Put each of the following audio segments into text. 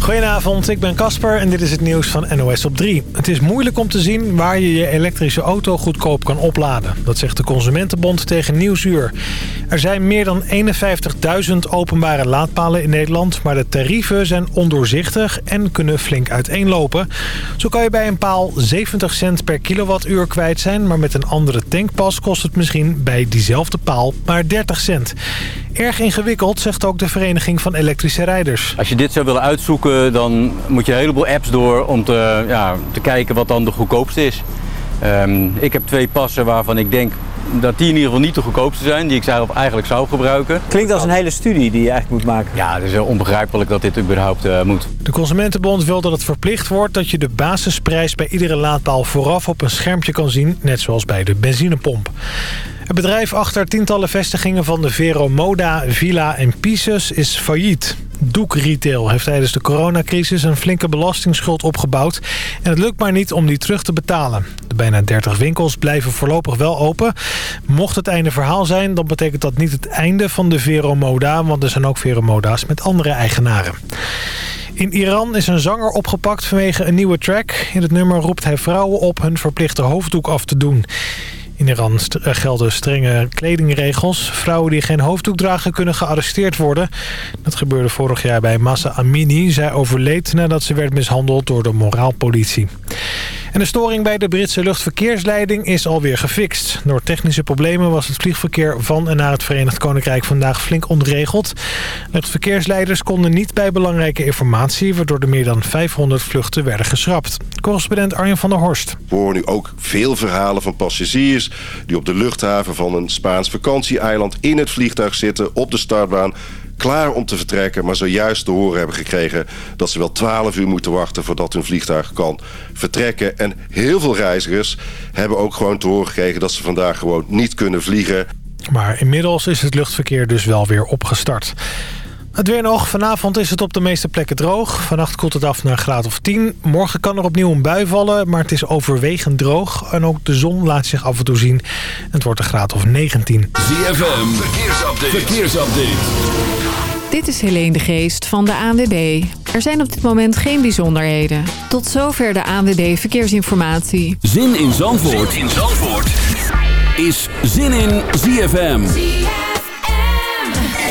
Goedenavond, ik ben Casper en dit is het nieuws van NOS op 3. Het is moeilijk om te zien waar je je elektrische auto goedkoop kan opladen. Dat zegt de Consumentenbond tegen Nieuwsuur. Er zijn meer dan 51.000 openbare laadpalen in Nederland... maar de tarieven zijn ondoorzichtig en kunnen flink uiteenlopen. Zo kan je bij een paal 70 cent per kilowattuur kwijt zijn... maar met een andere tankpas kost het misschien bij diezelfde paal maar 30 cent. Erg ingewikkeld, zegt ook de Vereniging van Elektrische Rijders. Als je dit zou willen uitzoeken, dan moet je een heleboel apps door om te, ja, te kijken wat dan de goedkoopste is. Ehm, ik heb twee passen waarvan ik denk dat die in ieder geval niet de goedkoopste zijn, die ik zelf eigenlijk zou gebruiken. Klinkt als een hele studie die je eigenlijk moet maken. Ja, het is onbegrijpelijk dat dit überhaupt uh, moet. De Consumentenbond wil dat het verplicht wordt dat je de basisprijs bij iedere laadpaal vooraf op een schermpje kan zien, net zoals bij de benzinepomp. Het bedrijf achter tientallen vestigingen van de Vero Moda, Villa en Pieces is failliet. Doek Retail heeft tijdens de coronacrisis een flinke belastingsschuld opgebouwd. En het lukt maar niet om die terug te betalen. De bijna 30 winkels blijven voorlopig wel open. Mocht het einde verhaal zijn, dan betekent dat niet het einde van de Vero Moda. Want er zijn ook Vero Moda's met andere eigenaren. In Iran is een zanger opgepakt vanwege een nieuwe track. In het nummer roept hij vrouwen op hun verplichte hoofddoek af te doen. In Iran eh, gelden strenge kledingregels. Vrouwen die geen hoofddoek dragen kunnen gearresteerd worden. Dat gebeurde vorig jaar bij Massa Amini. Zij overleed nadat ze werd mishandeld door de moraalpolitie. En de storing bij de Britse luchtverkeersleiding is alweer gefixt. Door technische problemen was het vliegverkeer van en naar het Verenigd Koninkrijk vandaag flink ontregeld. Luchtverkeersleiders konden niet bij belangrijke informatie... waardoor er meer dan 500 vluchten werden geschrapt. Correspondent Arjen van der Horst. We horen nu ook veel verhalen van passagiers... die op de luchthaven van een Spaans vakantieeiland in het vliegtuig zitten... op de startbaan klaar om te vertrekken... maar zojuist te horen hebben gekregen dat ze wel 12 uur moeten wachten... voordat hun vliegtuig kan vertrekken. En heel veel reizigers hebben ook gewoon te horen gekregen... dat ze vandaag gewoon niet kunnen vliegen. Maar inmiddels is het luchtverkeer dus wel weer opgestart. Het weer nog. Vanavond is het op de meeste plekken droog. Vannacht koelt het af naar een graad of 10. Morgen kan er opnieuw een bui vallen, maar het is overwegend droog. En ook de zon laat zich af en toe zien. Het wordt een graad of 19. ZFM, verkeersupdate. verkeersupdate. Dit is Helene de Geest van de ANWB. Er zijn op dit moment geen bijzonderheden. Tot zover de ANWB Verkeersinformatie. Zin in Zandvoort, zin in Zandvoort. is Zin in ZFM.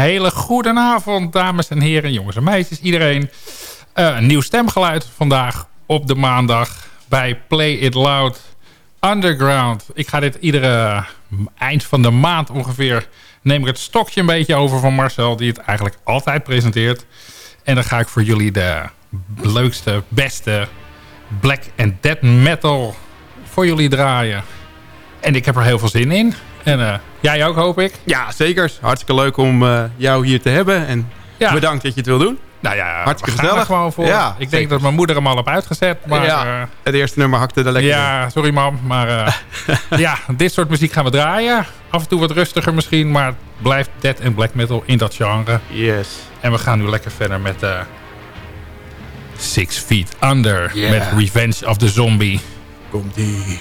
Hele goede avond, dames en heren, jongens en meisjes, iedereen. Uh, een nieuw stemgeluid vandaag op de maandag bij Play It Loud Underground. Ik ga dit iedere eind van de maand ongeveer... neem ik het stokje een beetje over van Marcel... die het eigenlijk altijd presenteert. En dan ga ik voor jullie de leukste, beste black and dead metal voor jullie draaien. En ik heb er heel veel zin in. En uh, jij ook, hoop ik? Ja, zeker. Hartstikke leuk om uh, jou hier te hebben. En ja. bedankt dat je het wil doen. Nou ja, hartstikke gezellig. gewoon voor. Ja, ik denk dat mijn moeder hem al op uitgezet. Maar, ja, uh, het eerste nummer hakte er lekker Ja, in. sorry mam. Maar ja, dit soort muziek gaan we draaien. Af en toe wat rustiger misschien. Maar het blijft dead en black metal in dat genre. Yes. En we gaan nu lekker verder met Six Feet Under. Yeah. Met Revenge of the Zombie. Komt-ie.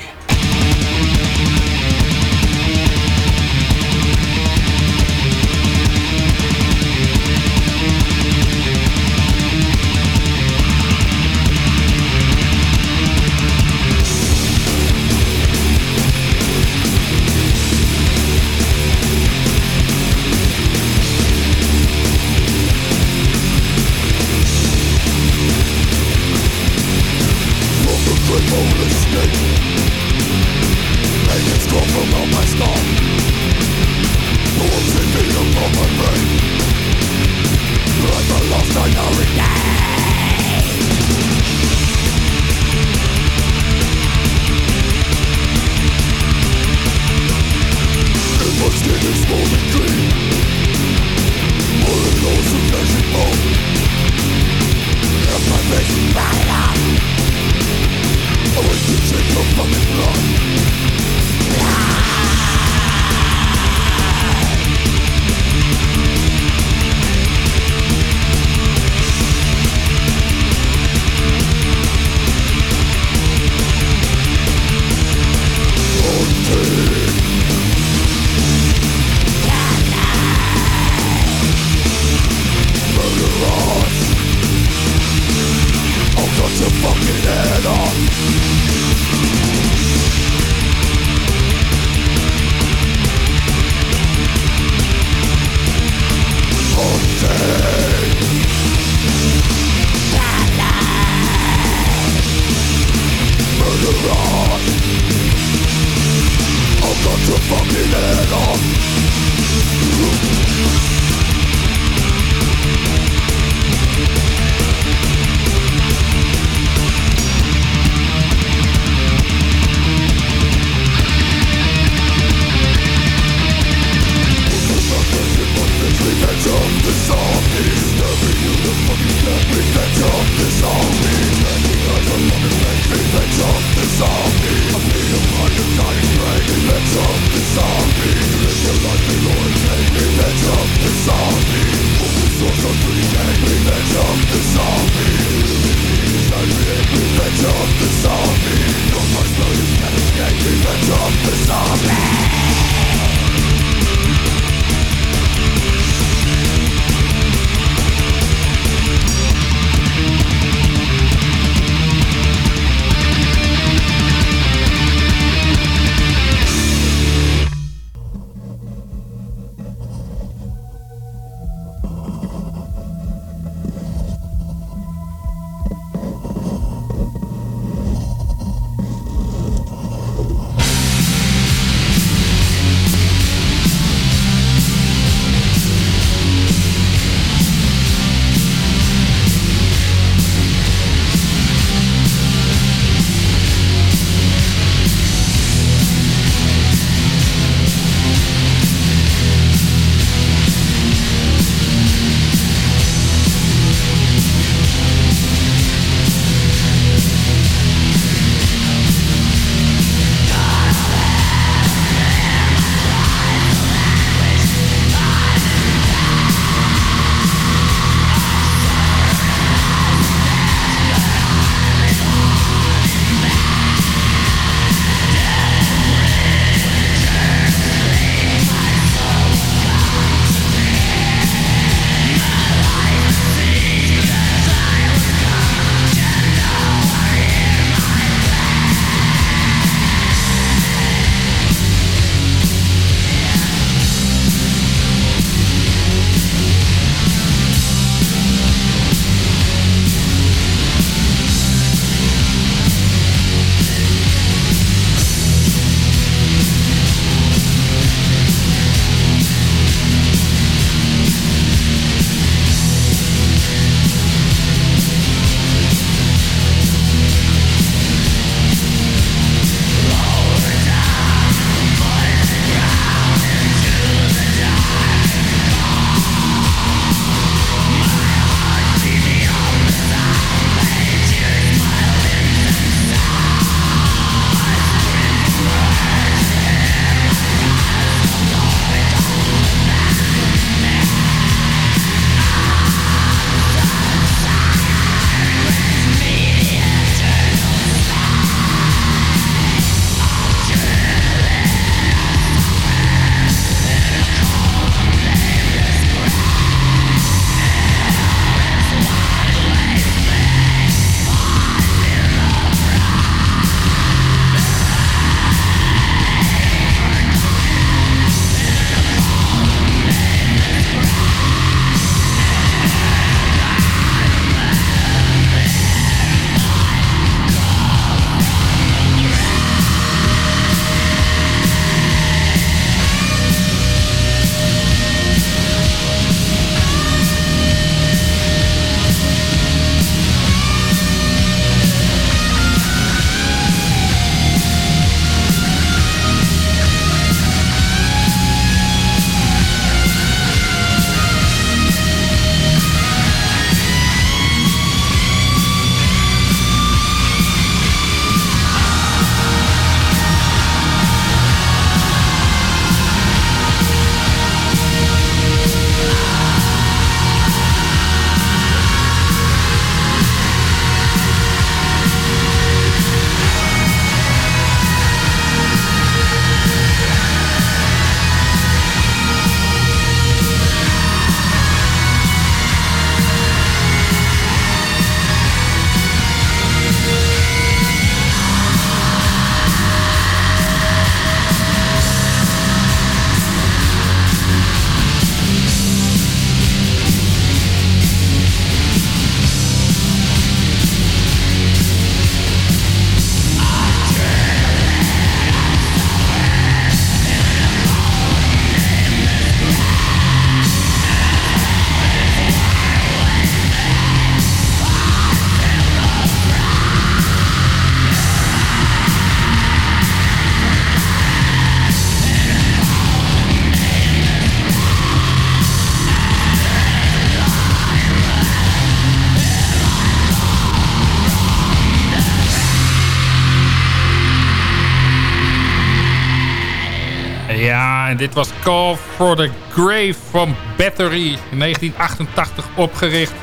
Ja, en dit was Call for the Grave van Battery. In 1988 opgericht.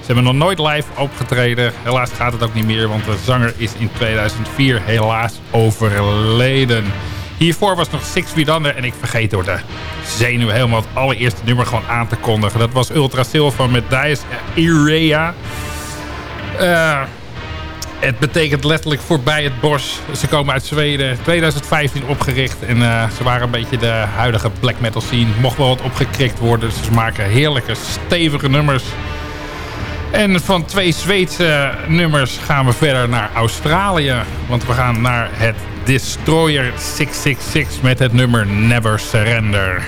Ze hebben nog nooit live opgetreden. Helaas gaat het ook niet meer, want de zanger is in 2004 helaas overleden. Hiervoor was nog Six Feet Under en ik vergeet door de zenuwen helemaal het allereerste nummer gewoon aan te kondigen. Dat was Ultra Silva met Dice Irea. Uh, het betekent letterlijk voorbij het bos. Ze komen uit Zweden, 2015 opgericht. En uh, ze waren een beetje de huidige black metal scene. Mocht wel wat opgekrikt worden. Dus ze maken heerlijke, stevige nummers. En van twee Zweedse nummers gaan we verder naar Australië. Want we gaan naar het Destroyer 666 met het nummer Never Surrender.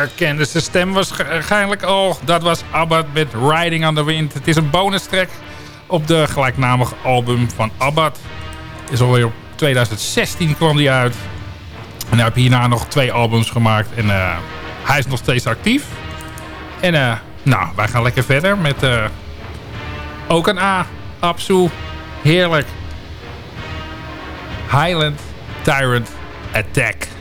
Herkende zijn stem waarschijnlijk al. Dat was Abba met Riding on the Wind. Het is een bonus track op de gelijknamige album van Abba. Is alweer op 2016 kwam die uit. En hij heeft hierna nog twee albums gemaakt. En uh, hij is nog steeds actief. En uh, nou, wij gaan lekker verder met uh, ook een A. Absu. Heerlijk. Highland Tyrant Attack.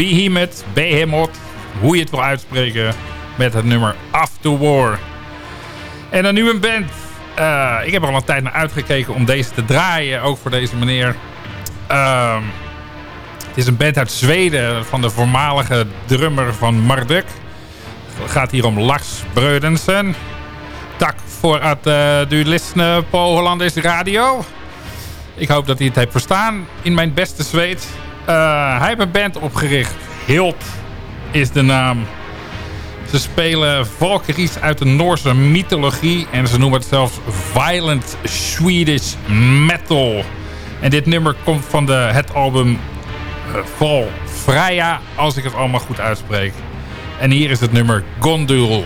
Behemoth, Behemoth, hoe je het wil uitspreken, met het nummer After War. En dan nu een band. Uh, ik heb er al een tijd naar uitgekeken om deze te draaien, ook voor deze meneer. Uh, het is een band uit Zweden van de voormalige drummer van Marduk. Het gaat hier om Lars Breudensen. Tak voor het uh, på Hollandisch radio. Ik hoop dat hij het heeft verstaan in mijn beste Zweed. Uh, hij heeft een band opgericht. Hilt is de naam. Ze spelen Valkyries uit de Noorse mythologie. En ze noemen het zelfs Violent Swedish Metal. En dit nummer komt van de, het album uh, Val Freya. Als ik het allemaal goed uitspreek. En hier is het nummer Gondul.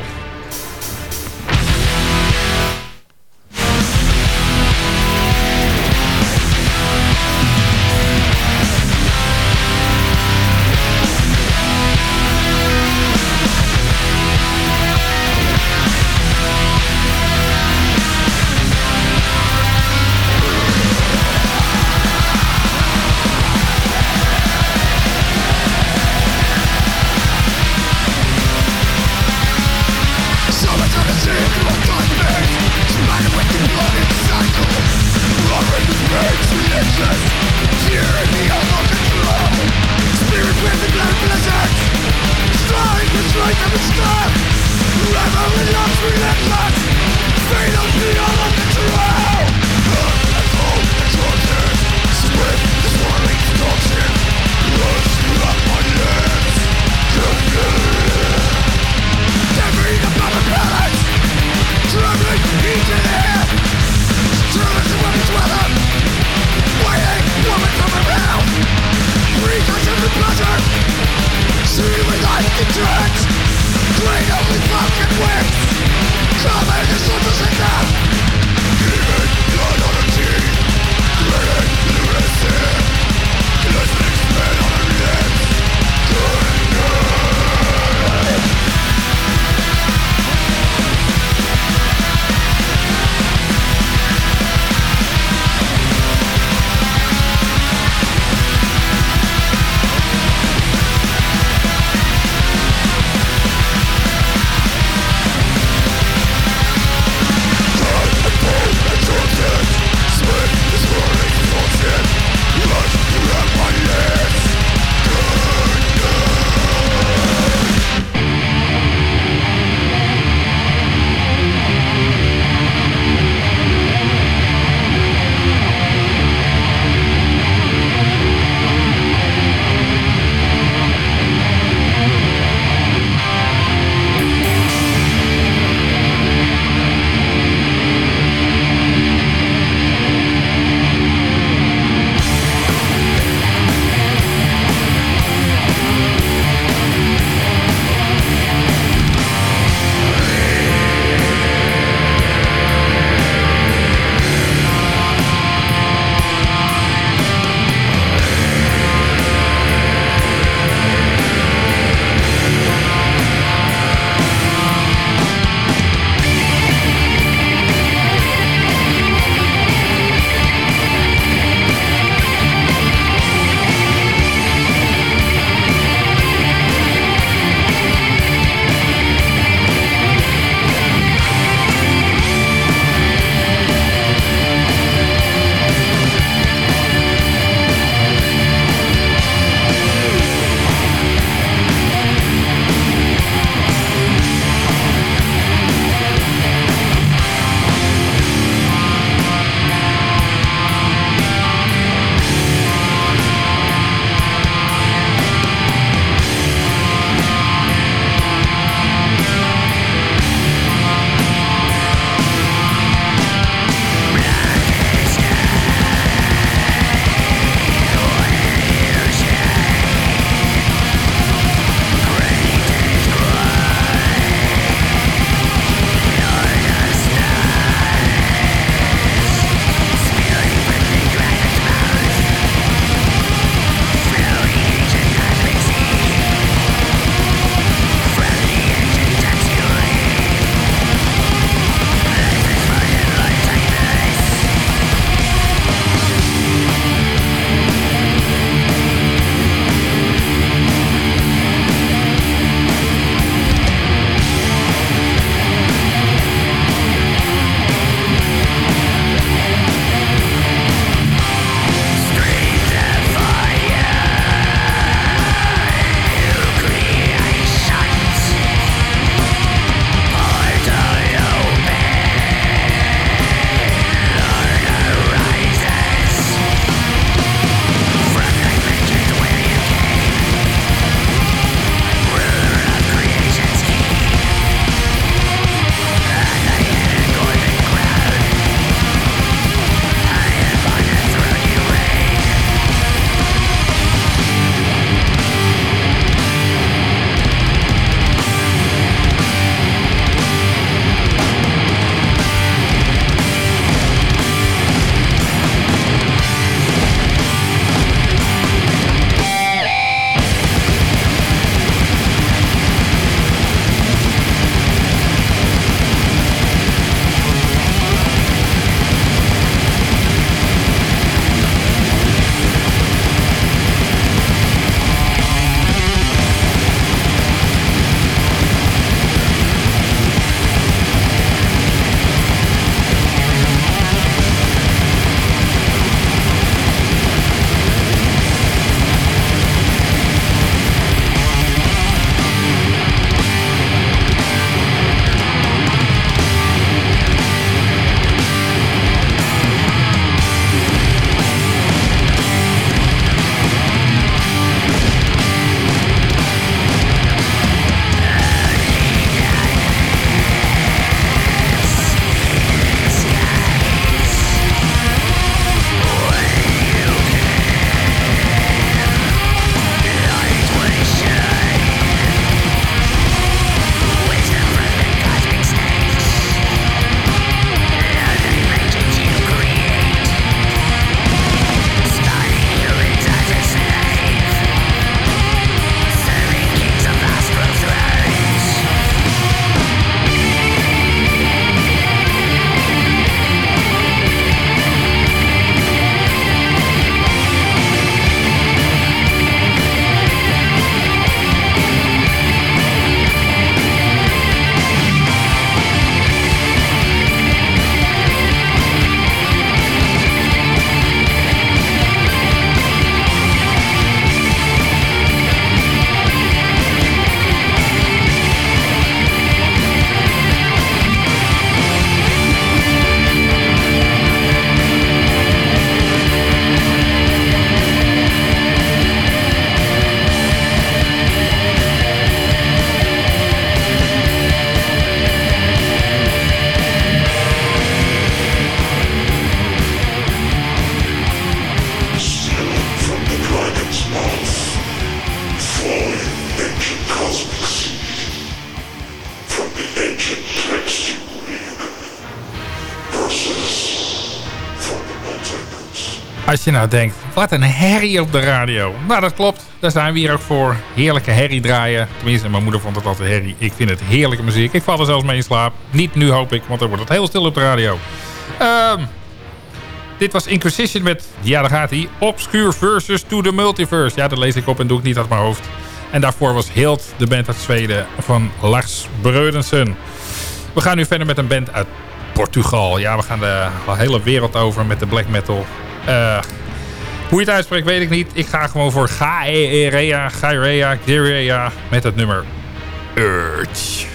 Je nou denkt, wat een herrie op de radio. Nou, dat klopt. Daar zijn we hier ook voor. Heerlijke herrie draaien. Tenminste, mijn moeder vond het altijd herrie. Ik vind het heerlijke muziek. Ik val er zelfs mee in slaap. Niet nu, hoop ik, want dan wordt het heel stil op de radio. Um, dit was Inquisition met, ja daar gaat hij, Obscure Versus to the Multiverse. Ja, dat lees ik op en doe ik niet uit mijn hoofd. En daarvoor was Hilt, de band uit Zweden van Lars Breudensen. We gaan nu verder met een band uit Portugal. Ja, we gaan de, hele wereld over met de black metal. Uh, hoe je het uitspreekt weet ik niet. Ik ga gewoon voor Gaerea, Gaerea, Gaerea met het nummer Urge.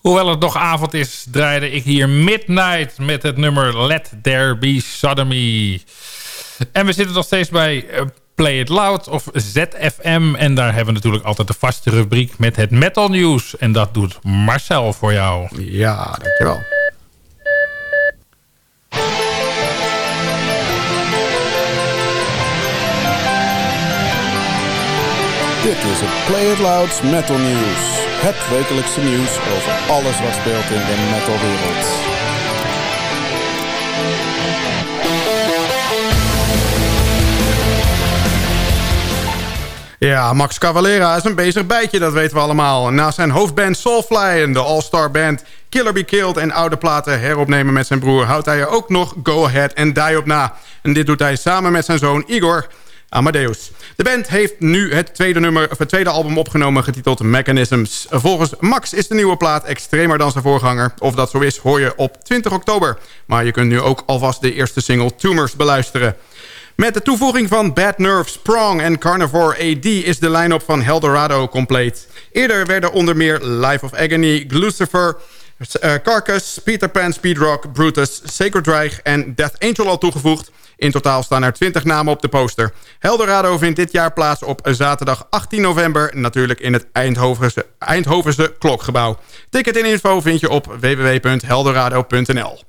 Hoewel het nog avond is, draaide ik hier Midnight met het nummer Let There Be Sodomy. En we zitten nog steeds bij eh, Play It Loud of ZFM. En daar hebben we natuurlijk altijd de vaste rubriek met het metal nieuws. En dat doet Marcel voor jou. Ja, dankjewel. Dit is het Play It Loud Metal News. Het wekelijkse nieuws over alles wat speelt in de metalwereld. Ja, Max Cavalera is een bezig bijtje, dat weten we allemaal. Na zijn hoofdband Soulfly en de all-star band Killer Be Killed... en oude platen heropnemen met zijn broer... houdt hij er ook nog Go Ahead and Die op na. En dit doet hij samen met zijn zoon Igor... Amadeus. De band heeft nu het tweede, nummer, of het tweede album opgenomen getiteld Mechanisms. Volgens Max is de nieuwe plaat extremer dan zijn voorganger. Of dat zo is hoor je op 20 oktober. Maar je kunt nu ook alvast de eerste single Tumors beluisteren. Met de toevoeging van Bad Nerves, Prong en Carnivore AD... is de line-up van Heldorado compleet. Eerder werden onder meer Life of Agony, Lucifer... Uh, Carcass, Peter Pan, Speedrock, Brutus, Sacred Reich en Death Angel al toegevoegd. In totaal staan er 20 namen op de poster. Heldorado vindt dit jaar plaats op zaterdag 18 november... natuurlijk in het Eindhovense, Eindhovense Klokgebouw. Ticket en info vind je op www.heldorado.nl.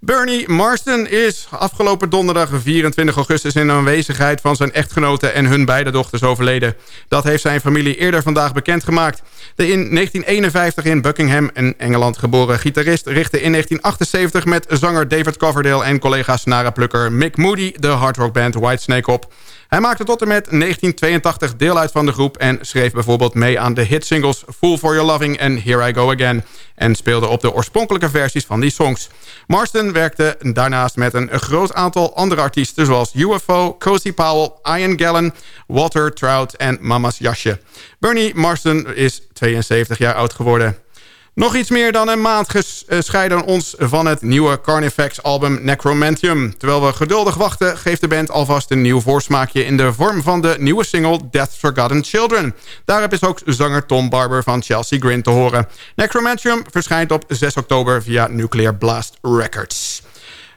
Bernie Marston is afgelopen donderdag 24 augustus... in aanwezigheid van zijn echtgenote en hun beide dochters overleden. Dat heeft zijn familie eerder vandaag bekendgemaakt. De in 1951 in Buckingham in Engeland geboren gitarist... richtte in 1978 met zanger David Coverdale... en collega snarenplukker Mick Moody de hardrockband Whitesnake op... Hij maakte tot en met 1982 deel uit van de groep... en schreef bijvoorbeeld mee aan de hitsingles Fool for Your Loving en Here I Go Again... en speelde op de oorspronkelijke versies van die songs. Marston werkte daarnaast met een groot aantal andere artiesten... zoals UFO, Cozy Powell, Ian Gallen, Walter Trout en Mama's Jasje. Bernie Marston is 72 jaar oud geworden. Nog iets meer dan een maand gescheiden ons van het nieuwe Carnifex-album Necromantium. Terwijl we geduldig wachten, geeft de band alvast een nieuw voorsmaakje... in de vorm van de nieuwe single Death Forgotten Children. Daarop is ook zanger Tom Barber van Chelsea Grin te horen. Necromantium verschijnt op 6 oktober via Nuclear Blast Records.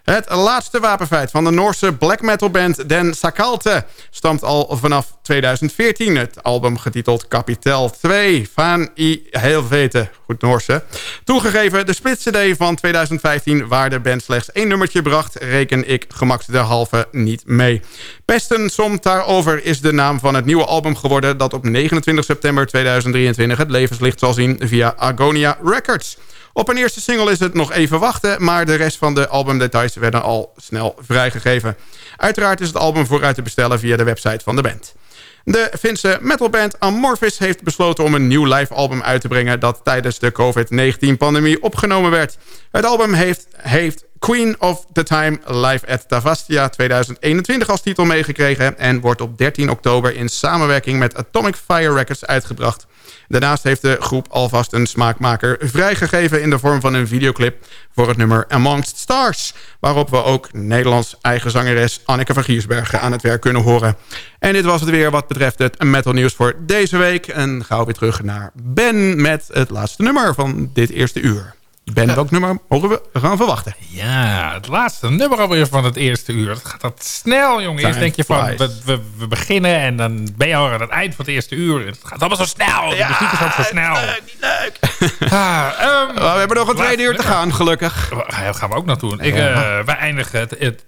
Het laatste wapenfeit van de Noorse black metal band Den Sakalte stamt al vanaf 2014. Het album getiteld Kapitel 2 van I Helvete. Goed Noorse. Toegegeven, de split cd van 2015 waar de band slechts één nummertje bracht... reken ik gemaakt de halve niet mee. Pesten somt daarover is de naam van het nieuwe album geworden... dat op 29 september 2023 het levenslicht zal zien via Agonia Records... Op een eerste single is het nog even wachten... maar de rest van de albumdetails werden al snel vrijgegeven. Uiteraard is het album vooruit te bestellen via de website van de band. De Finse metalband Amorphis heeft besloten om een nieuw live album uit te brengen... dat tijdens de COVID-19-pandemie opgenomen werd. Het album heeft, heeft Queen of the Time Live at Tavastia 2021 als titel meegekregen... en wordt op 13 oktober in samenwerking met Atomic Fire Records uitgebracht. Daarnaast heeft de groep alvast een smaakmaker vrijgegeven... in de vorm van een videoclip voor het nummer Amongst Stars... waarop we ook Nederlands eigen zangeres Anneke van Giersbergen aan het werk kunnen horen. En dit was het weer wat betreft het metal nieuws voor deze week. En gaan we weer terug naar Ben met het laatste nummer van dit eerste uur. Ben, welk nummer mogen we gaan verwachten? Ja, het laatste nummer alweer van het eerste uur. Het gaat dat snel, jongen. Eerst denk je van, we, we, we, beginnen en dan ben je al aan het eind van het eerste uur. Het gaat allemaal zo snel. De muziek is ook zo snel. Leuk, niet leuk. Ah, um, we hebben nog een tweede uur te gaan, gelukkig. Daar gaan we ook naartoe. Ik, uh, wij eindigen het, het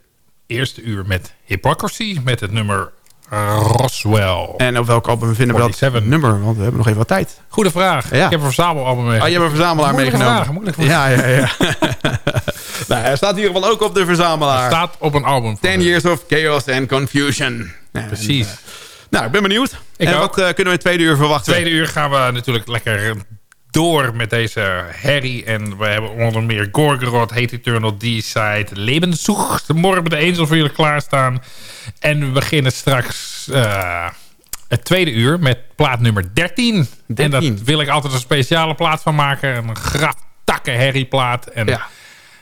eerste uur met Hypocrisy. Met het nummer Roswell. En op welk album vinden we dat nummer? Want we hebben nog even wat tijd. Goede vraag. Ik heb een verzamelalbum meegenomen. Oh, je hebt een verzamelaar meegenomen. Vraag, ja, ja, ja. nou, hij staat hier wel ook op de verzamelaar. Hij staat op een album. Ten Years of Chaos and Confusion. Precies. En, uh, nou, ik ben benieuwd. Ik en wat uh, kunnen we in tweede uur verwachten? Tweede uur gaan we natuurlijk lekker door met deze herrie. En we hebben onder meer Gorgoroth, Hate Eternal, D-Side, Lebenszoek, de Morbide Angel voor jullie klaarstaan. En we beginnen straks uh, het tweede uur met plaat nummer 13. 13. En daar wil ik altijd een speciale plaat van maken. Een graftakken herrieplaat. En ja.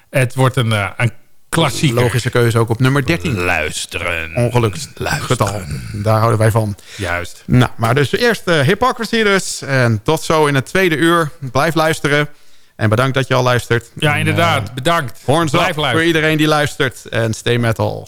het wordt een, uh, een klassieke. Logische keuze ook op nummer 13. Luisteren. Ongelukkig getal. Daar houden wij van. Juist. Nou, maar dus eerst uh, Hypocrisy dus. En tot zo in het tweede uur. Blijf luisteren. En bedankt dat je al luistert. Ja, En, inderdaad. eh, Bedankt. Horns Blijf up voor luisteren. iedereen die luistert. En stay metal.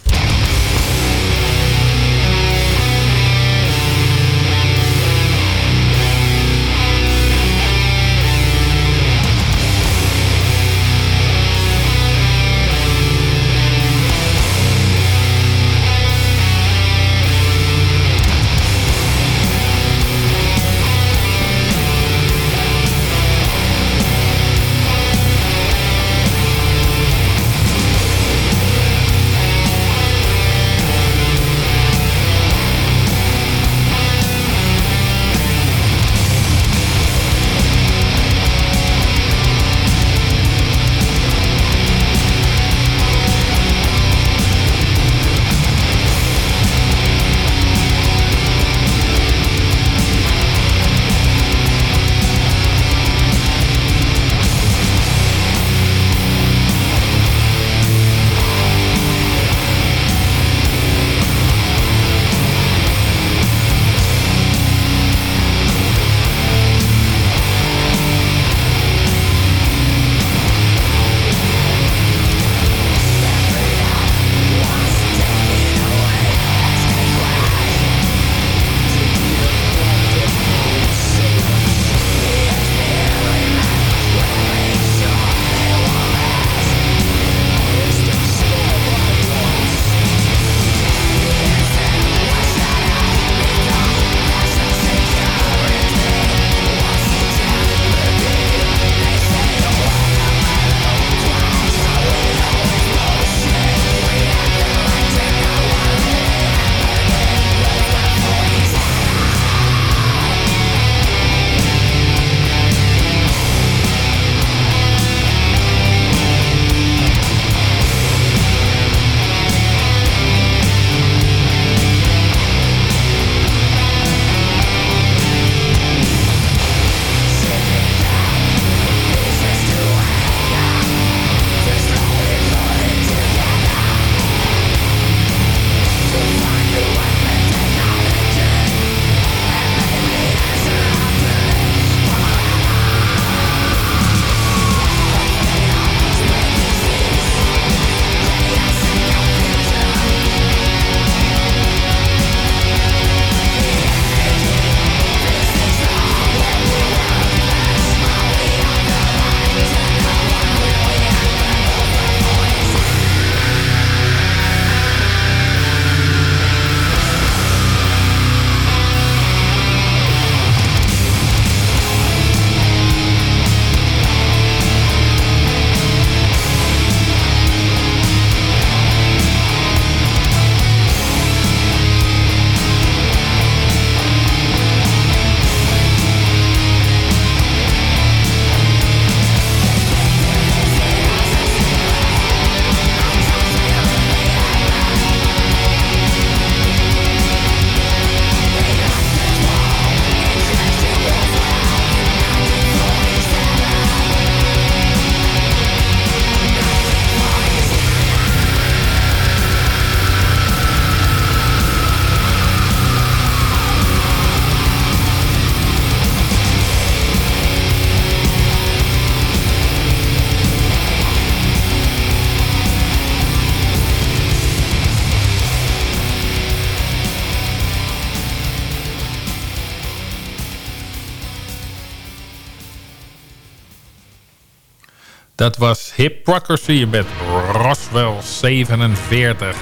Dat was Hypocrisy met Roswell 47.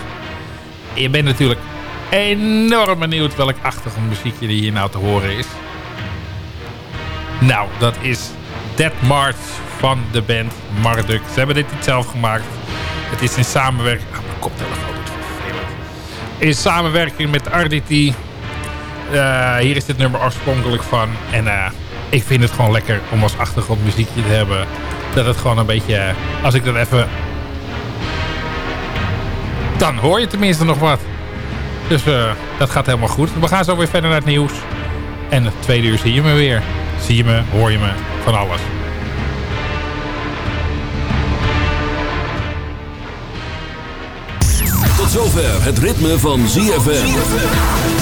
Je bent natuurlijk enorm benieuwd welk achtergrondmuziekje die hier nou te horen is. Nou, dat is Dead March van de band Marduk. Ze hebben dit niet zelf gemaakt. Het is in samenwerking... Ah, mijn koptelefoon doet vervelend. In samenwerking met Arditi. Eh, hier is dit nummer oorspronkelijk van. En eh, ik vind het gewoon lekker om als achtergrondmuziekje te hebben. Dat het gewoon een beetje... eh, als ik dat even... Dan hoor je tenminste nog wat. Dus eh, dat gaat helemaal goed. We gaan zo weer verder naar het nieuws. En het tweede uur zie je me weer. Zie je me, hoor je me, van alles. Tot zover het ritme van ZFM.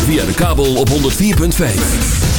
Via de kabel op 104.5.